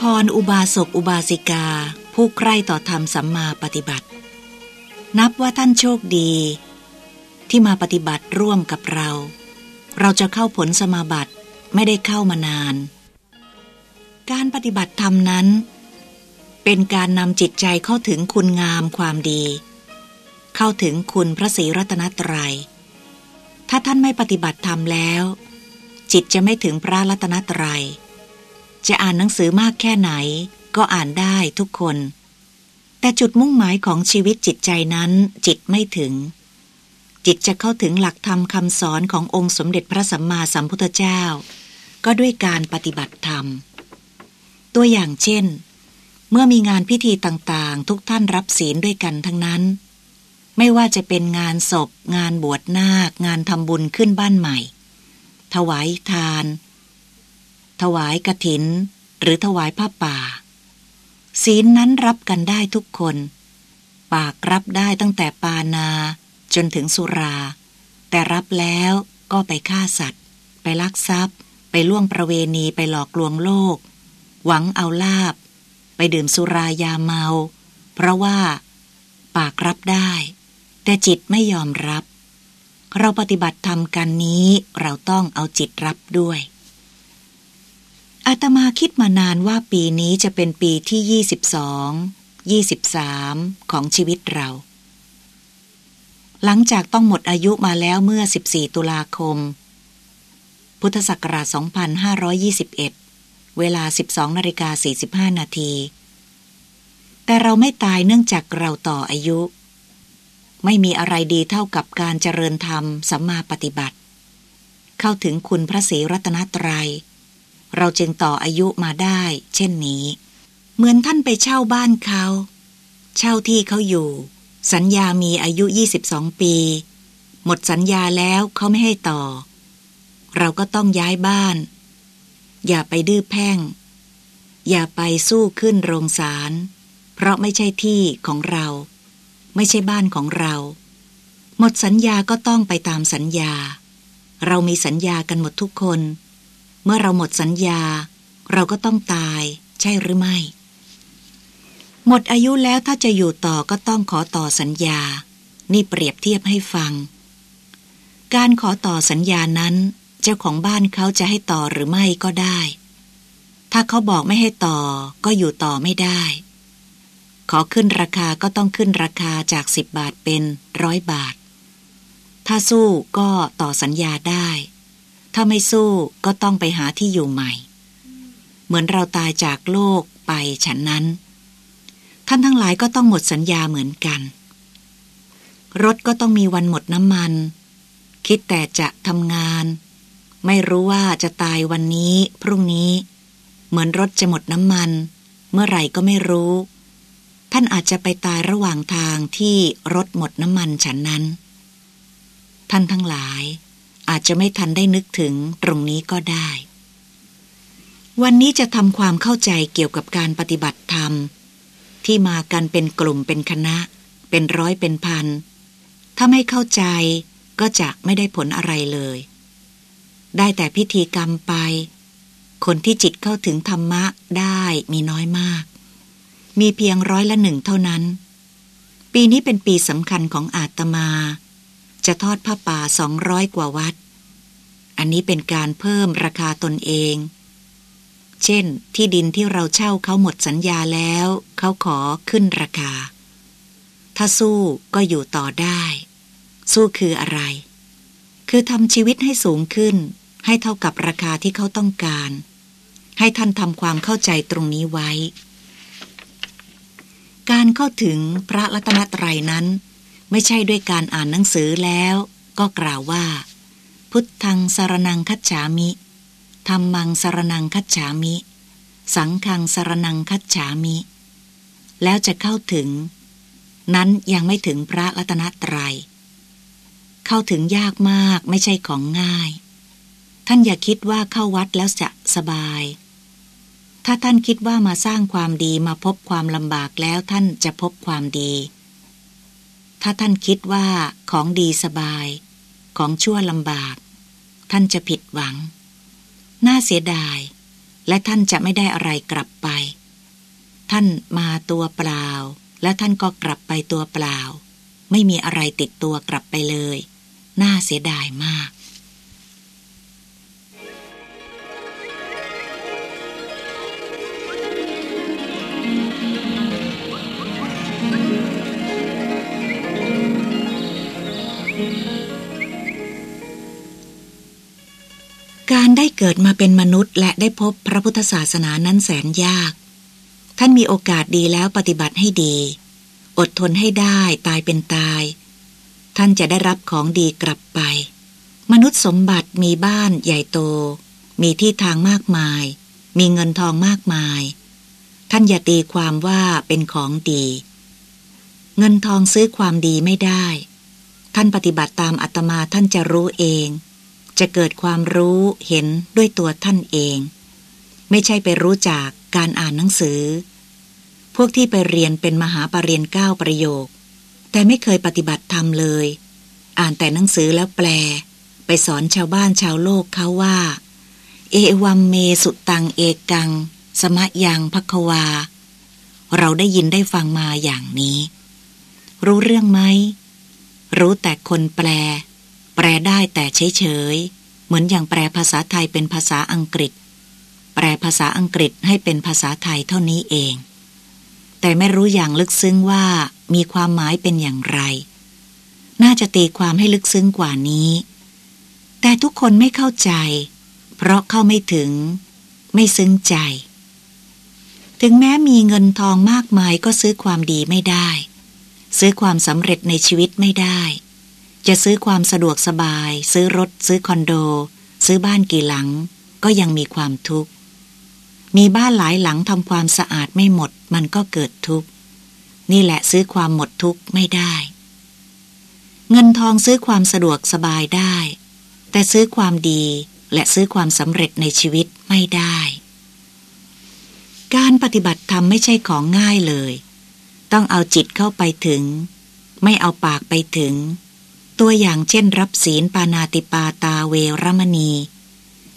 พรอุบาสกอุบาสิกา ผู้ใคร่ต่อธรรมสัมมาปฏิบัติ นับว่าท่านโชคดี ที่มาปฏิบัติร่วมกับเรา เราจะเข้าผลสมาบัติไม่ได้เข้ามานาน การปฏิบัติธรรมนั้น เป็นการนำจิตใจเข้าถึงคุณงามความดี เข้าถึงคุณพระศรีรัตนตรยัย ถ้าท่านไม่ปฏิบัติธรรมแล้ว จิตจะไม่ถึงพระรัตนตรยัย จะอ่านหนังสือมากแค่ไหน ก็อ่านได้ทุกคน แต่จุดมุ่งหมายของชีวิตจิตใจนั้นจิตไม่ถึง จิตจะเข้าถึงหลักธรรมคำสอนขององค์สมเด็จพระสัมมาสัมพุทธเจ้า ก็ด้วยการปฏิบัติธรรม ตัวอย่างเช่น เมื่อมีงานพิธีต่างๆ ทุกท่านรับศีลด้วยกันทั้งนั้น ไม่ว่าจะเป็นงานศพ งานบวชนาค งานทำบุญขึ้นบ้านใหม่ ถวายทาน ถวายกระถิน หรือถวายผ้าป่า ศีลนั้นรับกันได้ทุกคน ปากรับได้ตั้งแต่ปานาจนถึงสุรา แต่รับแล้วก็ไปฆ่าสัตว์ ไปลักทรัพย์ ไปล่วงประเวณีไปหลอกลวงโลก หวังเอาลาบ ไปดื่มสุรายาเมา เพราะว่า ปากรับได้ แต่จิตไม่ยอมรับ เราปฏิบัติธรรมกันนี้เราต้องเอาจิตรับด้วย อาตมาคิดมานานว่าปีนี้จะเป็นปีที่ 22 23 ของชีวิตเรา หลังจากต้องหมดอายุมาแล้วเมื่อ 14 ตุลาคม พุทธศักราช 2521 เวลา 12นาฬิกา45 นาที แต่เราไม่ตายเนื่องจากเราต่ออายุ ไม่มีอะไรดีเท่ากับการเจริญธรรมสัมมาปฏิบัติ เข้าถึงคุณพระศรีรัตนตรยัย เราจึงต่ออายุมาได้ เช่นนี้ เหมือนท่านไปเช่าบ้านเขา เช่าที่เขาอยู่ สัญญามีอายุ 22 ปี หมดสัญญาแล้วเขาไม่ให้ต่อ เราก็ต้องย้ายบ้าน อย่าไปดื้อแพ่ง อย่าไปสู้ขึ้นโรงศาลเพราะไม่ใช่ที่ของเรา ไม่ใช่บ้านของเรา หมดสัญญาก็ต้องไปตามสัญญา เรามีสัญญากันหมดทุกคน มื่อเราหมดสัญญา เราก็ต้องตาย ใช่หรือไม่ หมดอายุแล้วถ้าจะอยู่ต่อก็ต้องขอต่อสัญญา นี่เปรียบเทียบให้ฟัง การขอต่อสัญญานั้น เจ้าของบ้านเขาจะให้ต่อหรือไม่ก็ได้ ถ้าเขาบอกไม่ให้ต่อก็อยู่ต่อไม่ได้ ขอขึ้นราคาก็ต้องขึ้นราคาจากสิบบาทเป็นร้อยบาท ถ้าสู้ก็ต่อสัญญาได้ ถ้าไม่สู้ก็ต้องไปหาที่อยู่ใหม่ เหมือนเราตายจากโลกไปฉันนั้น ท่านทั้งหลายก็ต้องหมดสัญญาเหมือนกัน รถก็ต้องมีวันหมดน้ำมัน คิดแต่จะทำงาน ไม่รู้ว่าจะตายวันนี้พรุ่งนี้ เหมือนรถจะหมดน้ำมัน เมื่อไหร่ก็ไม่รู้ ท่านอาจจะไปตายระหว่างทางที่รถหมดน้ำมันฉันนั้น ท่านทั้งหลาย อาจจะไม่ทันได้นึกถึงตรงนี้ก็ได้ วันนี้จะทำความเข้าใจเกี่ยวกับการปฏิบัติธรรม ที่มากันเป็นกลุ่มเป็นคณะ เป็นร้อยเป็นพัน ถ้าไม่เข้าใจก็จะไม่ได้ผลอะไรเลย ได้แต่พิธีกรรมไป คนที่จิตเข้าถึงธรรมะได้มีน้อยมาก มีเพียงร้อยละหนึ่งเท่านั้น ปีนี้เป็นปีสำคัญของอาตมา จะทอดผ้าป่าสองร้อยกว่าวัด อันนี้เป็นการเพิ่มราคาตนเอง เช่น ที่ดินที่เราเช่าเขาหมดสัญญาแล้ว เขาขอขึ้นราคา ถ้าสู้ก็อยู่ต่อได้ สู้คืออะไร คือทำชีวิตให้สูงขึ้น ให้เท่ากับราคาที่เขาต้องการ ให้ท่านทำความเข้าใจตรงนี้ไว้ การเข้าถึงพระรัตนตรัยนั้น ไม่ใช่ด้วยการอ่านหนังสือแล้ว ก็กล่าวว่า พุทธังสารนังคัจฉามิธรรมังสารนังคัจฉามิ สังฆังสารนังคัจฉามิ แล้วจะเข้าถึง นั้นยังไม่ถึงพระรัตนตรยัย เข้าถึงยากมากไม่ใช่ของง่าย ท่านอย่าคิดว่าเข้าวัดแล้วจะสบาย ถ้าท่านคิดว่ามาสร้างความดีมาพบความลำบากแล้วท่านจะพบความดี ถ้าท่านคิดว่าของดีสบาย ของชั่วลำบาก ท่านจะผิดหวัง น่าเสียดาย และท่านจะไม่ได้อะไรกลับไป ท่านมาตัวเปล่า และท่านก็กลับไปตัวเปล่า ไม่มีอะไรติดตัวกลับไปเลย น่าเสียดายมาก การได้เกิดมาเป็นมนุษย์ และได้พบพระพุทธศาสนานั้นแสนยาก ท่านมีโอกาสดีแล้วปฏิบัติให้ดี อดทนให้ได้ตายเป็นตาย ท่านจะได้รับของดีกลับไป มนุษย์สมบัติมีบ้านใหญ่โต มีที่ทางมากมาย มีเงินทองมากมาย ท่านอย่าตีความว่าเป็นของดี เงินทองซื้อความดีไม่ได้ ท่านปฏิบัติตามอัตมาท่านจะรู้เอง จะเกิดความรู้เห็นด้วยตัวท่านเอง ไม่ใช่ไปรู้จากการอ่านหนังสือ พวกที่ไปเรียนเป็นมหาปรริญญาเก้าประโยค แต่ไม่เคยปฏิบัติธรรมเลย อ่านแต่หนังสือแล้วแปล ไปสอนชาวบ้านชาวโลกเขาว่า เอวัมเมสุตังเอกัง สมะยังพักวา เราได้ยินได้ฟังมาอย่างนี้ รู้เรื่องไหมรู้แต่คนแปล แปลได้แต่เฉยๆ เหมือนอย่างแปลภาษาไทยเป็นภาษาอังกฤษ แปลภาษาอังกฤษให้เป็นภาษาไทยเท่านี้เอง แต่ไม่รู้อย่างลึกซึ้งว่ามีความหมายเป็นอย่างไร น่าจะตีความให้ลึกซึ้งกว่านี้ แต่ทุกคนไม่เข้าใจ เพราะเข้าไม่ถึง ไม่ซึ้งใจ ถึงแม้มีเงินทองมากมายก็ซื้อความดีไม่ได้ ซื้อความสำเร็จในชีวิตไม่ได้ จะซื้อความสะดวกสบาย ซื้อรถ ซื้อคอนโด ซื้อบ้านกี่หลัง ก็ยังมีความทุกข์ มีบ้านหลายหลังทำความสะอาดไม่หมด มันก็เกิดทุกข์ นี่แหละซื้อความหมดทุกข์ไม่ได้ เงินทองซื้อความสะดวกสบายได้ แต่ซื้อความดีและซื้อความสำเร็จในชีวิตไม่ได้ การปฏิบัติธรรมไม่ใช่ของง่ายเลย ต้องเอาจิตเข้าไปถึง ไม่เอาปากไปถึง ตัวอย่างเช่นรับศีลปานาติปาตาเวรมณี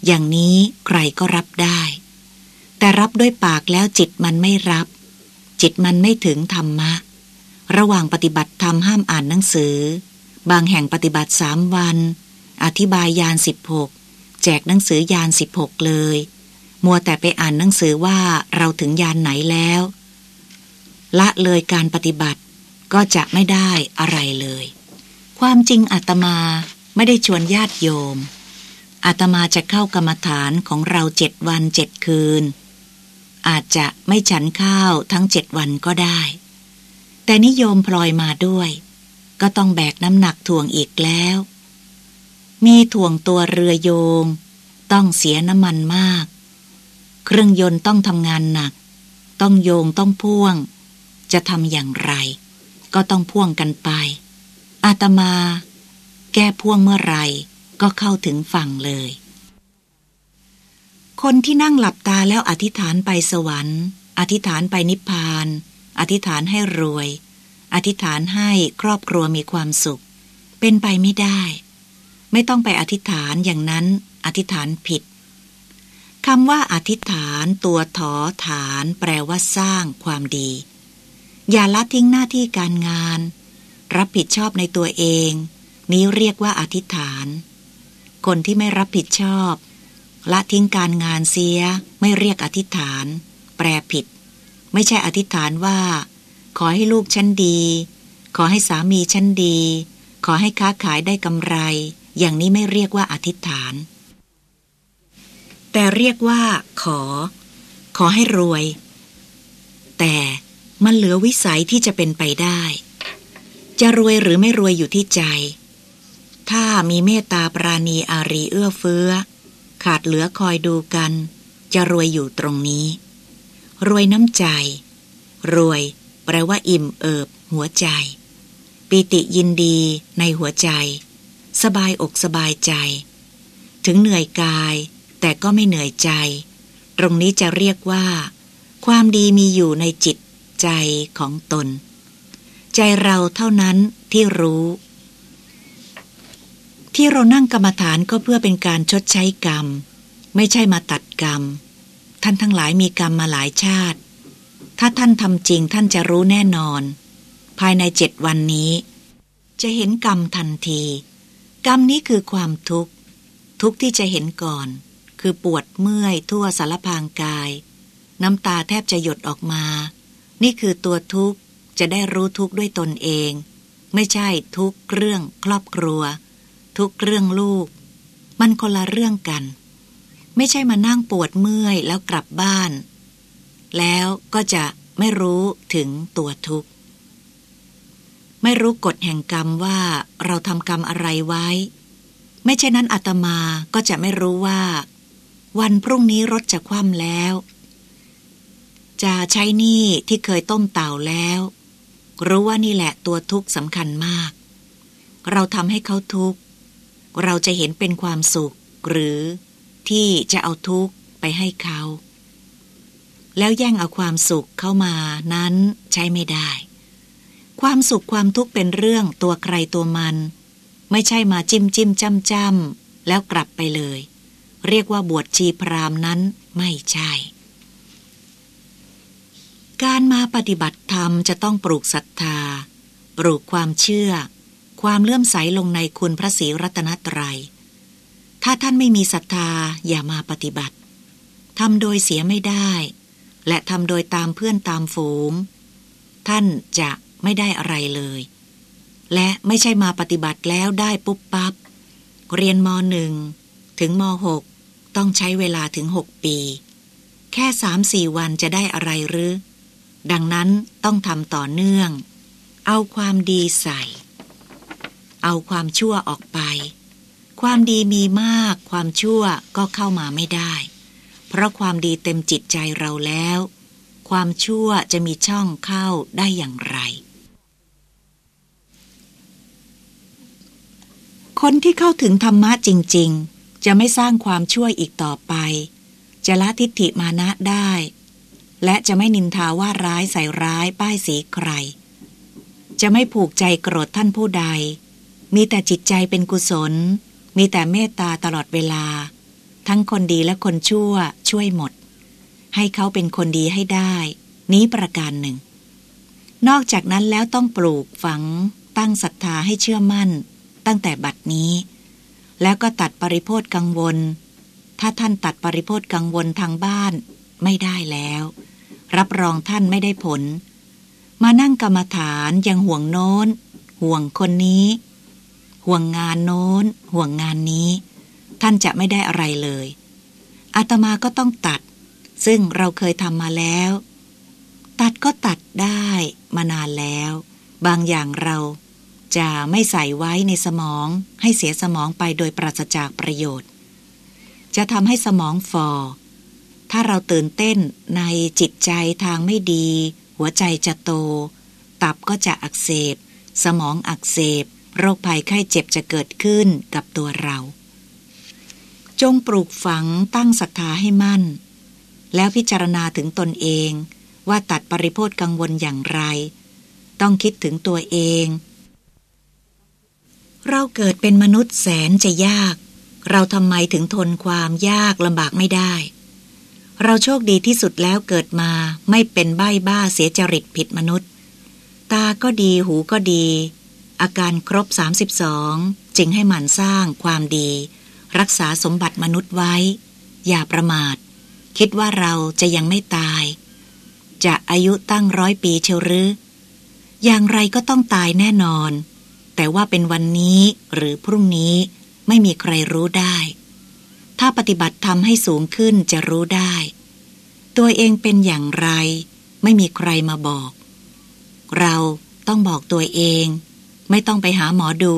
อย่างนี้ใครก็รับได้ แต่รับด้วยปากแล้วจิตมันไม่รับ จิตมันไม่ถึงธรรมะ ระหว่างปฏิบัติธรรมห้ามอ่านหนังสือ บางแห่งปฏิบัติสามวัน อธิบายยานสิบหกแจกหนังสือยานสิบหกเลย มัวแต่ไปอ่านหนังสือว่าเราถึงยานไหนแล้ว ละเลยการปฏิบัติก็จะไม่ได้อะไรเลย ความจริงอาตมาไม่ได้ชวนญาติโยม อาตมาจะเข้ากรรมฐานของเราเจ็ดวันเจ็ดคืน อาจจะไม่ฉันข้าวทั้งเจ็ดวันก็ได้ แต่นิยมพลอยมาด้วย ก็ต้องแบกน้ำหนักถ่วงอีกแล้ว มีถ่วงตัวเรือโยง ต้องเสียน้ำมันมาก เครื่องยนต์ต้องทำงานหนัก ต้องโยงต้องพ่วง จะทำอย่างไร ก็ต้องพ่วงกันไป อาตมา แก้พ่วงเมื่อไรก็เข้าถึงฝั่งเลย คนที่นั่งหลับตาแล้วอธิษฐานไปสวรรค์ อธิษฐานไปนิพพาน อธิษฐานให้รวย อธิษฐานให้ครอบครัวมีความสุข เป็นไปไม่ได้ ไม่ต้องไปอธิษฐานอย่างนั้นอธิษฐานผิดคำว่าอธิษฐานตัวถอฐาน แปลว่าสร้างความดี อย่าละทิ้งหน้าที่การงาน รับผิดชอบในตัวเอง นี้เรียกว่าอธิษฐาน คนที่ไม่รับผิดชอบ ละทิ้งการงานเสียไม่เรียกอธิษฐาน แปลผิด ไม่ใช่อธิษฐานว่า ขอให้ลูกฉันดี ขอให้สามีฉันดี ขอให้ค้าขายได้กำไร อย่างนี้ไม่เรียกว่าอธิษฐาน แต่เรียกว่า ขอ ขอให้รวย แต่มันเหลือวิสัยที่จะเป็นไปได้ จะรวยหรือไม่รวยอยู่ที่ใจ ถ้ามีเมตตาปราณีอารีเอื้อเฟื้อ ขาดเหลือคอยดูกัน จะรวยอยู่ตรงนี้ รวยน้ำใจ รวย แปลว่าอิ่มเอิบ หัวใจ ปิติยินดีในหัวใจ สบายอกสบายใจ ถึงเหนื่อยกาย แต่ก็ไม่เหนื่อยใจ ตรงนี้จะเรียกว่า ความดีมีอยู่ในจิตใจของตน ใจเราเท่านั้นที่รู้ ที่เรานั่งกรรมฐานก็เพื่อเป็นการชดใช้กรรม ไม่ใช่มาตัดกรรม ท่านทั้งหลายมีกรรมมาหลายชาติ ถ้าท่านทำจริงท่านจะรู้แน่นอน ภายในเจ็ดวันนี้ จะเห็นกรรมทันที กรรมนี้คือความทุกข์ ทุกที่จะเห็นก่อน คือปวดเมื่อยทั่วสารพางกาย น้ำตาแทบจะหยดออกมา นี่คือตัวทุกข์ จะได้รู้ทุกข์ด้วยตนเอง ไม่ใช่ทุกเรื่องครอบครัว ทุกเรื่องลูก มันคนละเรื่องกัน ไม่ใช่มานั่งปวดเมื่อยแล้วกลับบ้าน แล้วก็จะไม่รู้ถึงตัวทุกข์ ไม่รู้กฎแห่งกรรมว่าเราทำกรรมอะไรไว้ ไม่เช่นนั้นอาตมาก็จะไม่รู้ว่า วันพรุ่งนี้รถจะคว่ำแล้ว จะใช้หนี้ที่เคยต้มเต่าแล้ว รู้ว่านี่แหละตัวทุกข์สำคัญมาก เราทำให้เขาทุกข์ เราจะเห็นเป็นความสุข หรือที่จะเอาทุกข์ไปให้เขา แล้วแย่งเอาความสุขเข้ามานั้นใช้ไม่ได้ ความสุขความทุกข์เป็นเรื่องตัวใครตัวมัน ไม่ใช่มาจิ้มจิ้มจ้ำจ้ำแล้วกลับไปเลย เรียกว่าบวชชีพรามนั้นไม่ใช่ การมาปฏิบัติธรรมจะต้องปลูกศรัทธา ปลูกความเชื่อ ความเลื่อมใสลงในคุณพระศรีรัตนตรยัย ถ้าท่านไม่มีศรัทธาอย่ามาปฏิบัติ ทำโดยเสียไม่ได้ และทำโดยตามเพื่อนตามฝูง ท่านจะไม่ได้อะไรเลย และไม่ใช่มาปฏิบัติแล้วได้ปุ๊บปับ๊บ เรียนมหนึ่งถึงมหกต้องใช้เวลาถึงหกปี แค่สามสี่วันจะได้อะไรหรือ ดังนั้นต้องทำต่อเนื่อง เอาความดีใส่ เอาความชั่วออกไป ความดีมีมาก ความชั่วก็เข้ามาไม่ได้ เพราะความดีเต็มจิตใจเราแล้ว ความชั่วจะมีช่องเข้าได้อย่างไร คนที่เข้าถึงธรรมะจริง ๆ จะไม่สร้างความชั่วอีกต่อไป จะละทิฏฐิมานะได้ และจะไม่นินทาว่าร้ายใส่ร้ายป้ายสีใคร จะไม่ผูกใจโกรธท่านผู้ใด มีแต่จิตใจเป็นกุศล มีแต่เมตตาตลอดเวลา ทั้งคนดีและคนชั่วช่วยหมด ให้เขาเป็นคนดีให้ได้ นี้ประการหนึ่ง นอกจากนั้นแล้วต้องปลูกฝัง ตั้งศรัทธาให้เชื่อมั่น ตั้งแต่บัดนี้ แล้วก็ตัดปริโพธกังวล ถ้าท่านตัดปริโพธกังวลทางบ้านไม่ได้แล้ว รับรองท่านไม่ได้ผล มานั่งกรรมฐานยังห่วงโน้น ห่วงคนนี้ ห่วงงานโน้น ห่วงงานนี้ ท่านจะไม่ได้อะไรเลยอาตมาก็ต้องตัด ซึ่งเราเคยทำมาแล้ว ตัดก็ตัดได้มานานแล้ว บางอย่างเราจะไม่ใส่ไว้ในสมองให้เสียสมองไปโดยปราศจากประโยชน์ จะทำให้สมองฟอ ถ้าเราตื่นเต้นในจิตใจทางไม่ดี หัวใจจะโต ตับก็จะอักเสบ สมองอักเสบ โรคภัยไข้เจ็บจะเกิดขึ้นกับตัวเรา จงปลูกฝังตั้งศรัทธาให้มั่น แล้วพิจารณาถึงตนเองว่าตัดปริโพธกังวลอย่างไร ต้องคิดถึงตัวเอง เราเกิดเป็นมนุษย์แสนจะยาก เราทำไมถึงทนความยากลำบากไม่ได้ เราโชคดีที่สุดแล้วเกิดมาไม่เป็นใบ้บ้าเสียจริตผิดมนุษย์ ตาก็ดีหูก็ดี อาการครบ 32 จึงให้หมั่นสร้างความดี รักษาสมบัติมนุษย์ไว้ อย่าประมาท คิดว่าเราจะยังไม่ตาย จะอายุตั้งร้อยปีเชียวหรือ อย่างไรก็ต้องตายแน่นอน แต่ว่าเป็นวันนี้หรือพรุ่งนี้ไม่มีใครรู้ได้ ถ้าปฏิบัติทำให้สูงขึ้นจะรู้ได้ ตัวเองเป็นอย่างไร ไม่มีใครมาบอก เราต้องบอกตัวเอง ไม่ต้องไปหาหมอดู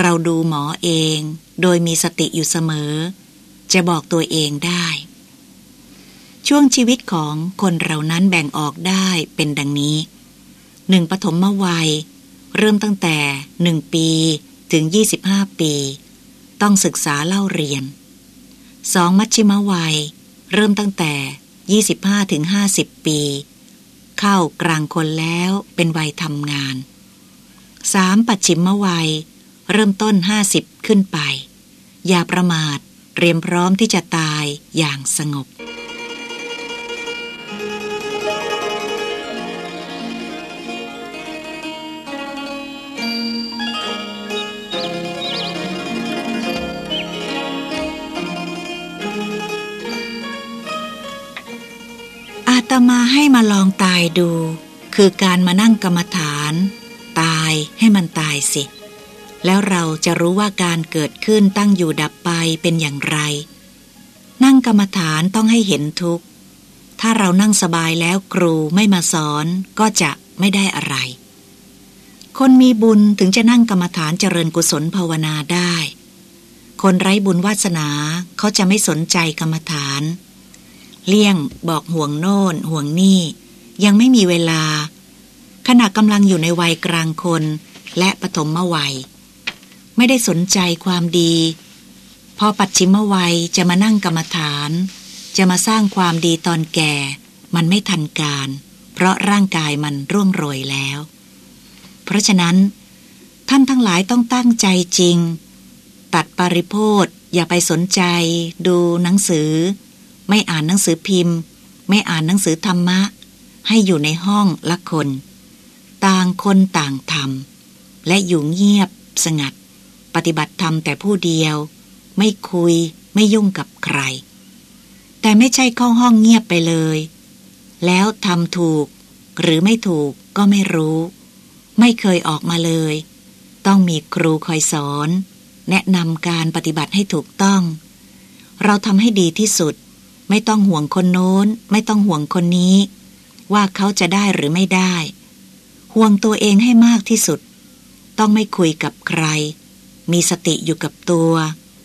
เราดูหมอเอง โดยมีสติอยู่เสมอ จะบอกตัวเองได้ ช่วงชีวิตของคนเรานั้นแบ่งออกได้เป็นดังนี้หนึ่งปฐมวัย เริ่มตั้งแต่หนึ่งปีถึง 25 ปี ต้องศึกษาเล่าเรียน สองมัชชิมวัย เริ่มตั้งแต่ 25ถึง50 ปี เข้ากลางคนแล้วเป็นวัยทำงาน 3. ปัจฉิมวัย เริ่มต้น 50 ขึ้นไป อย่าประมาทเตรียมพร้อมที่จะตายอย่างสงบ ให้มาลองตายดู คือการมานั่งกรรมฐาน ตายให้มันตายสิ แล้วเราจะรู้ว่าการเกิดขึ้นตั้งอยู่ดับไปเป็นอย่างไร นั่งกรรมฐานต้องให้เห็นทุกข์ ถ้าเรานั่งสบายแล้วครูไม่มาสอนก็จะไม่ได้อะไร คนมีบุญถึงจะนั่งกรรมฐานเจริญกุศลภาวนาได้ คนไร้บุญวาสนาเขาจะไม่สนใจกรรมฐานเเลี่ยงบอกห่วงโน่นห่วงนี่ ยังไม่มีเวลา ขณะกำลังอยู่ในวัยกลางคน และปฐมวัย ไม่ได้สนใจความดี พอปัจฉิมวัยจะมานั่งกรรมฐาน จะมาสร้างความดีตอนแก่ มันไม่ทันการ เพราะร่างกายมันร่วงโรยแล้ว เพราะฉะนั้น ท่านทั้งหลายต้องตั้งใจจริง ตัดปริโพธอย่าไปสนใจ ดูหนังสือ ไม่อ่านหนังสือพิมพ์ ไม่อ่านหนังสือธรรมะ ให้อยู่ในห้องละคน ต่างคนต่างทำและอยู่เงียบสงัด ปฏิบัติธรรมแต่ผู้เดียว ไม่คุยไม่ยุ่งกับใคร แต่ไม่ใช่เข้าห้องเงียบไปเลย แล้วทำถูก หรือไม่ถูกก็ไม่รู้ ไม่เคยออกมาเลย ต้องมีครูคอยสอน แนะนำการปฏิบัติให้ถูกต้อง เราทำให้ดีที่สุด ไม่ต้องห่วงคนโน้น ไม่ต้องห่วงคนนี้ ว่าเขาจะได้หรือไม่ได้ ห่วงตัวเองให้มากที่สุด ต้องไม่คุยกับใคร มีสติอยู่กับตัว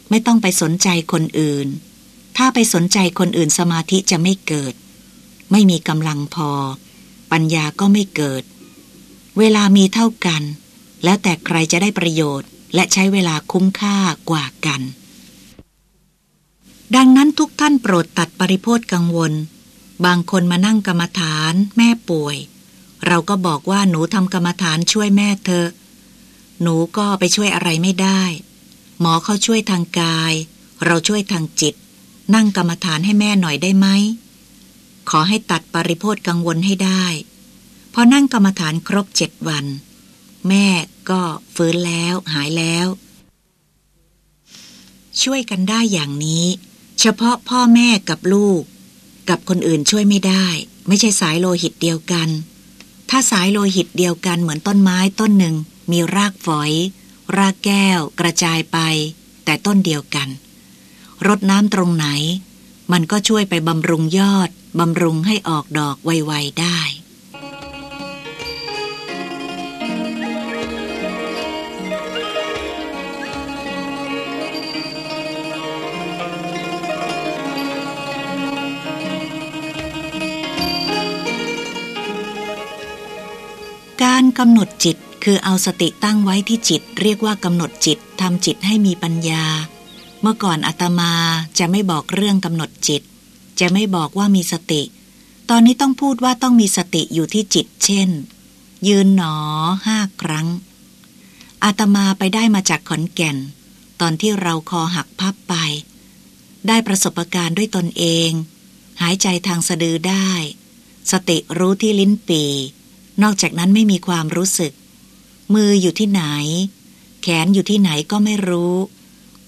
ไม่ต้องไปสนใจคนอื่น ถ้าไปสนใจคนอื่นสมาธิจะไม่เกิด ไม่มีกำลังพอ ปัญญาก็ไม่เกิด เวลามีเท่ากัน แล้วแต่ใครจะได้ประโยชน์ และใช้เวลาคุ้มค่ากว่ากัน ดังนั้นทุกท่านโปรดตัดปริโพธกังวล บางคนมานั่งกรรมฐาน แม่ป่วย เราก็บอกว่าหนูทำกรรมฐานช่วยแม่เธอ หนูก็ไปช่วยอะไรไม่ได้ หมอเขาช่วยทางกาย เราช่วยทางจิต นั่งกรรมฐานให้แม่หน่อยได้ไหม ขอให้ตัดปริโพธกังวลให้ได้พอนั่งกรรมฐานครบเจ็ดวัน แม่ก็ฟื้นแล้วหายแล้ว ช่วยกันได้อย่างนี้ เฉพาะพ่อแม่กับลูก กับคนอื่นช่วยไม่ได้ ไม่ใช่สายโลหิตเดียวกัน ถ้าสายโลหิตเดียวกันเหมือนต้นไม้ต้นหนึ่ง มีรากฝอย รากแก้ว กระจายไป แต่ต้นเดียวกัน รดน้ำตรงไหน มันก็ช่วยไปบำรุงยอด บำรุงให้ออกดอกไวๆได้ กำหนดจิตคือเอาสติตั้งไว้ที่จิต เรียกว่ากำหนดจิตทำจิตให้มีปัญญา เมื่อก่อนอาตมาจะไม่บอกเรื่องกำหนดจิต จะไม่บอกว่ามีสติ ตอนนี้ต้องพูดว่าต้องมีสติอยู่ที่จิต เช่น ยืนหนอห้าครั้ง อาตมาไปได้มาจากขอนแก่น ตอนที่เราคอหักพับไป ได้ประสบการณ์ด้วยตนเอง หายใจทางสะดือได้ สติรู้ที่ลิ้นปี นอกจากนั้นไม่มีความรู้สึก มืออยู่ที่ไหน แขนอยู่ที่ไหนก็ไม่รู้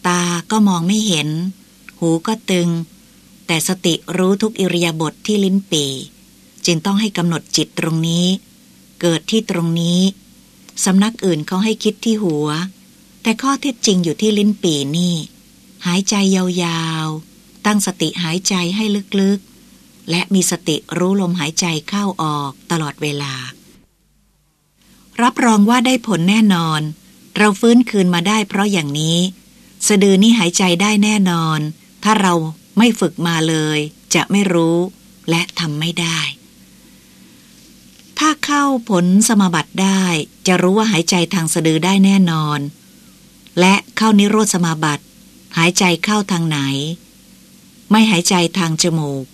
ตาก็มองไม่เห็น หูก็ตึง แต่สติรู้ทุกอิริยาบถทที่ลิ้นปีจึงต้องให้กำหนดจิตตรงนี้ เกิดที่ตรงนี้สำนักอื่นเขาให้คิดที่หัว แต่ข้อเท็จจริงอยู่ที่ลิ้นปีนี่ หายใจยาวๆ ตั้งสติหายใจให้ลึกๆ และมีสติรู้ลมหายใจเข้าออกตลอดเวลา รับรองว่าได้ผลแน่นอน เราฟื้นคืนมาได้เพราะอย่างนี้ สะดือนี่หายใจได้แน่นอน ถ้าเราไม่ฝึกมาเลย จะไม่รู้และทำไม่ได้ ถ้าเข้าผลสมบัติได้ จะรู้ว่าหายใจทางสะดือได้แน่นอน และเข้านิโรธสมาบัติ หายใจเข้าทางไหน ไม่หายใจทางจมูก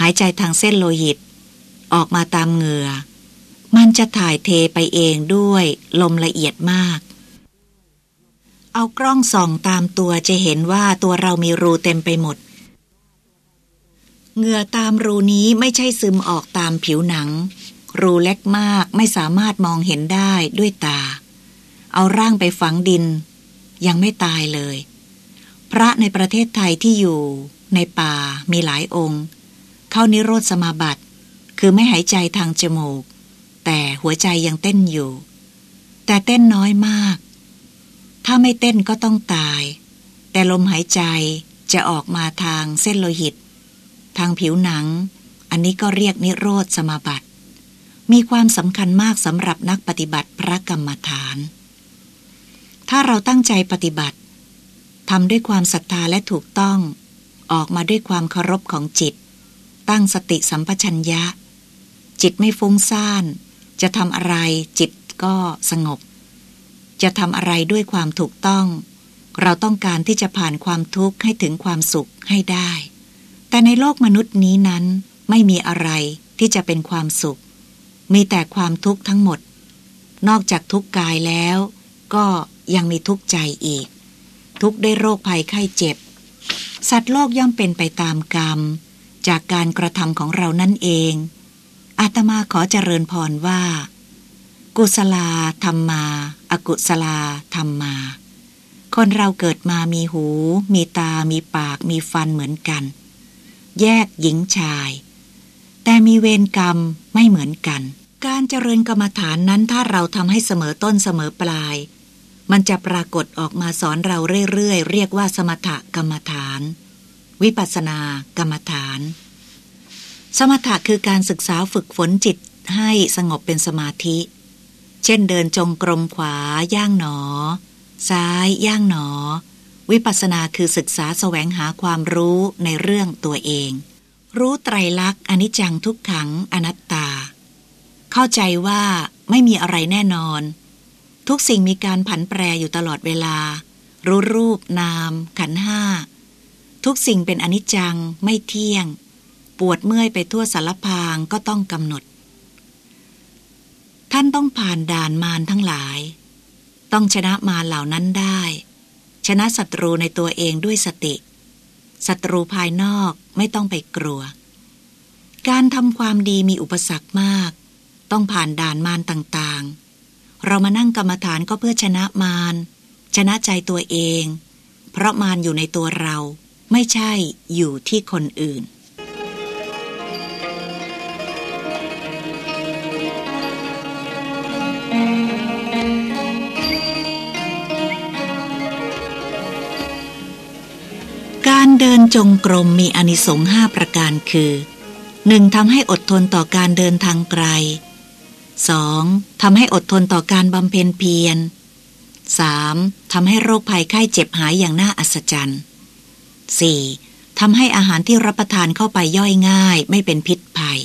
หายใจทางเส้นโลหิต ออกมาตามเหงื่อ มันจะถ่ายเทไปเองด้วยลมละเอียดมาก เอากล้องส่องตามตัวจะเห็นว่าตัวเรามีรูเต็มไปหมด เหงื่อตามรูนี้ไม่ใช่ซึมออกตามผิวหนัง รูเล็กมากไม่สามารถมองเห็นได้ด้วยตา เอาร่างไปฝังดิน ยังไม่ตายเลย พระในประเทศไทยที่อยู่ในป่ามีหลายองค์ เข้านิโรธสมาบัติ คือไม่หายใจทางจมูก แต่หัวใจยังเต้นอยู่ แต่เต้นน้อยมาก ถ้าไม่เต้นก็ต้องตาย แต่ลมหายใจจะออกมาทางเส้นโลหิต ทางผิวหนัง อันนี้ก็เรียกนิโรธสมาบัติ มีความสำคัญมากสำหรับนักปฏิบัติพระกรรมฐาน ถ้าเราตั้งใจปฏิบัติทำด้วยความศรัทธาและถูกต้อง ออกมาด้วยความเคารพของจิต ตั้งสติสัมปชัญญะ จิตไม่ฟุ้งซ่าน จะทำอะไรจิตก็สงบ จะทำอะไรด้วยความถูกต้อง เราต้องการที่จะผ่านความทุกข์ให้ถึงความสุขให้ได้ แต่ในโลกมนุษย์นี้นั้นไม่มีอะไรที่จะเป็นความสุข มีแต่ความทุกข์ทั้งหมด นอกจากทุกข์กายแล้ว ก็ยังมีทุกข์ใจอีก ทุกข์ได้โรคภัยไข้เจ็บ สัตว์โลกย่อมเป็นไปตามกรรม จากการกระทำของเรานั่นเอง อาตมาขอเจริญพรว่า กุศลาธรรมา อกุศลาธรรมมา คนเราเกิดมามีหู มีตา มีปาก มีฟันเหมือนกัน แยกหญิงชาย แต่มีเวรกรรมไม่เหมือนกัน การเจริญกรรมฐานนั้นถ้าเราทำให้เสมอต้นเสมอปลาย มันจะปรากฏออกมาสอนเราเรื่อยๆเรียกว่าสมถกรรมฐาน วิปัสสนากรรมฐาน สมถะคือการศึกษาฝึกฝนจิตให้สงบเป็นสมาธิ เช่นเดินจงกรมขวา ย่างหนอ ซ้าย ย่างหนอ วิปัสสนาคือศึกษาแสวงหาความรู้ในเรื่องตัวเอง รู้ไตรลักษณ์อนิจจังทุกขังอนัตตา เข้าใจว่าไม่มีอะไรแน่นอน ทุกสิ่งมีการผันแปรอยู่ตลอดเวลา รู้รูปนาม ขันห้า ทุกสิ่งเป็นอนิจจังไม่เที่ยง ปวดเมื่อยไปทั่วสารพางก็ต้องกำหนด ท่านต้องผ่านด่านมารทั้งหลาย ต้องชนะมารเหล่านั้นได้ ชนะศัตรูในตัวเองด้วยสติศัตรูภายนอกไม่ต้องไปกลัว การทำความดีมีอุปสรรคมาก ต้องผ่านด่านมารต่างๆ เรามานั่งกรรมฐานก็เพื่อชนะมารชนะใจตัวเอง เพราะมารอยู่ในตัวเราไม่ใช่อยู่ที่คนอื่น จงกรมมีอนิสงส์ห้าประการคือ 1. ทำให้อดทนต่อการเดินทางไกล 2. ทำให้อดทนต่อการบำเพ็ญเพียร 3. ทำให้โรคภัยไข้เจ็บหายอย่างน่าอัศจรรย์ 4. ทำให้อาหารที่รับประทานเข้าไปย่อยง่ายไม่เป็นพิษภัย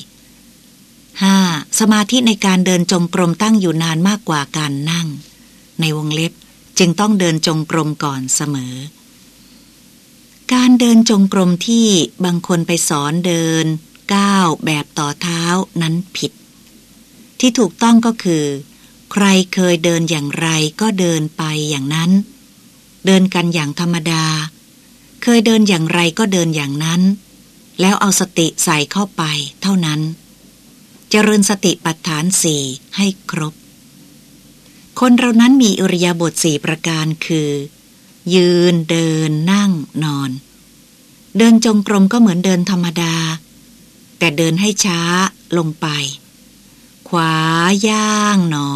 5. สมาธิในการเดินจงกรมตั้งอยู่นานมากกว่าการนั่ง ในวงเล็บจึงต้องเดินจงกรมก่อนเสมอ การเดินจงกรมที่บางคนไปสอนเดินก้าวแบบต่อเท้านั้นผิด ที่ถูกต้องก็คือ ใครเคยเดินอย่างไรก็เดินไปอย่างนั้น เดินกันอย่างธรรมดา เคยเดินอย่างไรก็เดินอย่างนั้น แล้วเอาสติใส่เข้าไปเท่านั้น เจริญสติปัฏฐานสี่ให้ครบ คนเรานั้นมีอริยบทสี่ประการคือ ยืนเดินนั่งนอน เดินจงกรมก็เหมือนเดินธรรมดา แต่เดินให้ช้าลงไป ขวาย่างหนอ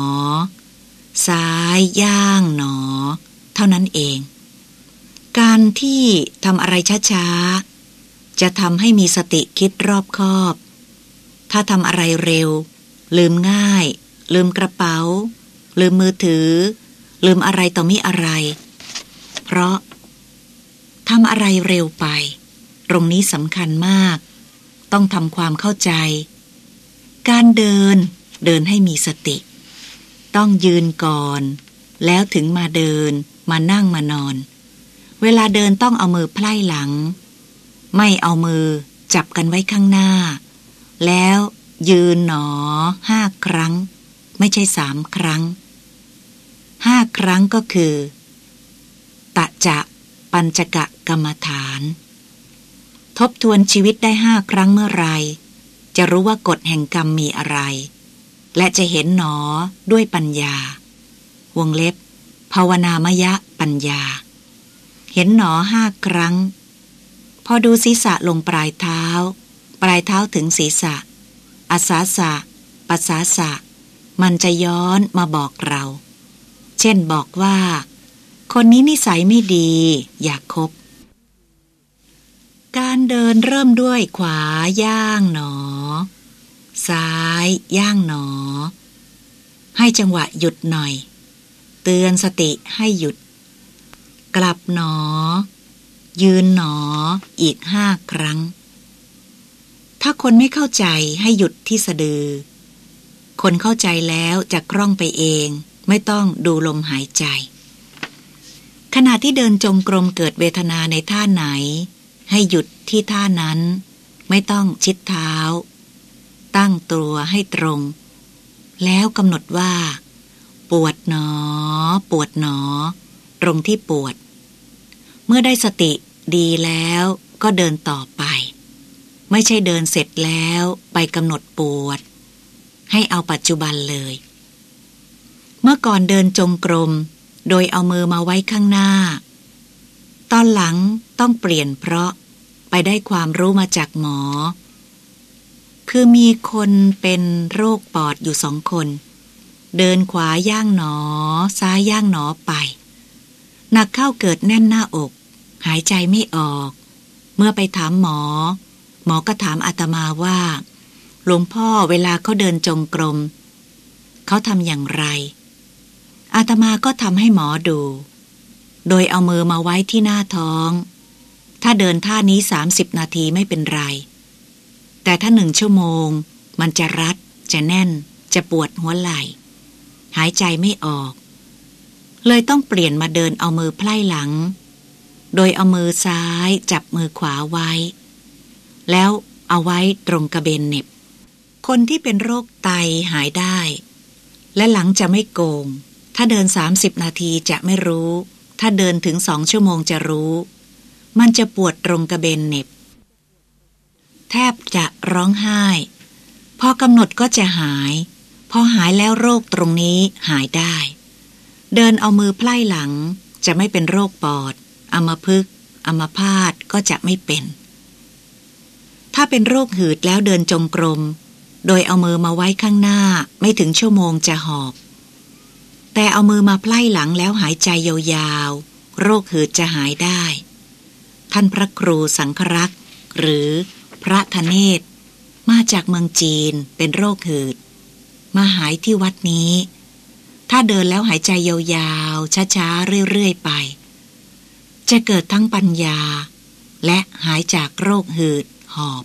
ซ้ายย่างหนอ เท่านั้นเอง การที่ทำอะไรช้าๆ จะทำให้มีสติคิดรอบคอบ ถ้าทำอะไรเร็ว ลืมง่าย ลืมกระเป๋า ลืมมือถือ ลืมอะไรต่อมีอะไร เพราะทำอะไรเร็วไป ตรงนี้สำคัญมาก ต้องทำความเข้าใจ การเดิน เดินให้มีสติ ต้องยืนก่อน แล้วถึงมาเดิน มานั่งมานอน เวลาเดินต้องเอามือไพล่หลัง ไม่เอามือจับกันไว้ข้างหน้า แล้วยืนหนอห้าครั้ง ไม่ใช่สามครั้งห้าครั้งก็คือ ตะจะปัญจกะกรรมฐาน ทบทวนชีวิตได้ห้าครั้งเมื่อไร จะรู้ว่ากฎแห่งกรรมมีอะไร และจะเห็นหนอด้วยปัญญา วงเล็บ ภาวนามยะปัญญา เห็นหนอห้าครั้ง พอดูศีรษะลงปลายเท้า ปลายเท้าถึงศีรษะ อาสาสะปัสสาสะมันจะย้อนมาบอกเรา เช่นบอกว่า คนนี้นิสัยไม่ดี อยากคบ การเดินเริ่มด้วยขวาย่างหนอ ซ้ายย่างหนอ ให้จังหวะหยุดหน่อย เตือนสติให้หยุด กลับหนอ ยืนหนออีกห้าครั้ง ถ้าคนไม่เข้าใจให้หยุดที่สะดือ คนเข้าใจแล้วจะคล่องไปเอง ไม่ต้องดูลมหายใจ ขณะที่เดินจงกรมเกิดเวทนาในท่าไหน ให้หยุดที่ท่านั้น ไม่ต้องชิดเท้า ตั้งตัวให้ตรง แล้วกำหนดว่า ปวดหนอ ปวดหนอ ตรงที่ปวด เมื่อได้สติดีแล้วก็เดินต่อไป ไม่ใช่เดินเสร็จแล้วไปกำหนดปวด ให้เอาปัจจุบันเลย เมื่อก่อนเดินจงกรม โดยเอามือมาไว้ข้างหน้า ตอนหลังต้องเปลี่ยนเพราะไปได้ความรู้มาจากหมอ คือมีคนเป็นโรคปอดอยู่สองคน เดินขวาย่างหนอ ซ้ายย่างหนอไป หนักเข้าเกิดแน่นหน้าอก หายใจไม่ออก เมื่อไปถามหมอ หมอก็ถามอาตมาว่า หลวงพ่อเวลาเขาเดินจงกรมเขาทำอย่างไร อาตมาก็ทำให้หมอดู โดยเอามือมาไว้ที่หน้าท้อง ถ้าเดินท่านี้30นาทีไม่เป็นไร แต่ถ้าหนึ่งชั่วโมง มันจะรัด จะแน่น จะปวดหัวไหล่ หายใจไม่ออก เลยต้องเปลี่ยนมาเดินเอามือไพล่หลัง โดยเอามือซ้ายจับมือขวาไว้ แล้วเอาไว้ตรงกระเบนเน็บ คนที่เป็นโรคไตหายได้ และหลังจะไม่โกง ถ้าเดิน 30 นาทีจะไม่รู้ ถ้าเดินถึงสองชั่วโมงจะรู้ มันจะปวดตรงกระเบนเน็บ แทบจะร้องไห้ พอกำหนดก็จะหาย พอหายแล้วโรคตรงนี้หายได้ เดินเอามือไพล่หลังจะไม่เป็นโรคปอดอัมพฤกษ์อัมพาตก็จะไม่เป็น ถ้าเป็นโรคหืดแล้วเดินจงกรม โดยเอามือมาไว้ข้างหน้าไม่ถึงชั่วโมงจะหอบ แต่เอามือมาไพล่หลังแล้วหายใจยาวๆ โรคหืดจะหายได้ ท่านพระครูสังครักษ์ หรือพระธเนศ มาจากเมืองจีนเป็นโรคหืด มาหายที่วัดนี้ ถ้าเดินแล้วหายใจยาวๆ ช้าๆ เรื่อยๆ ไป จะเกิดทั้งปัญญา และหายจากโรคหืดหอบ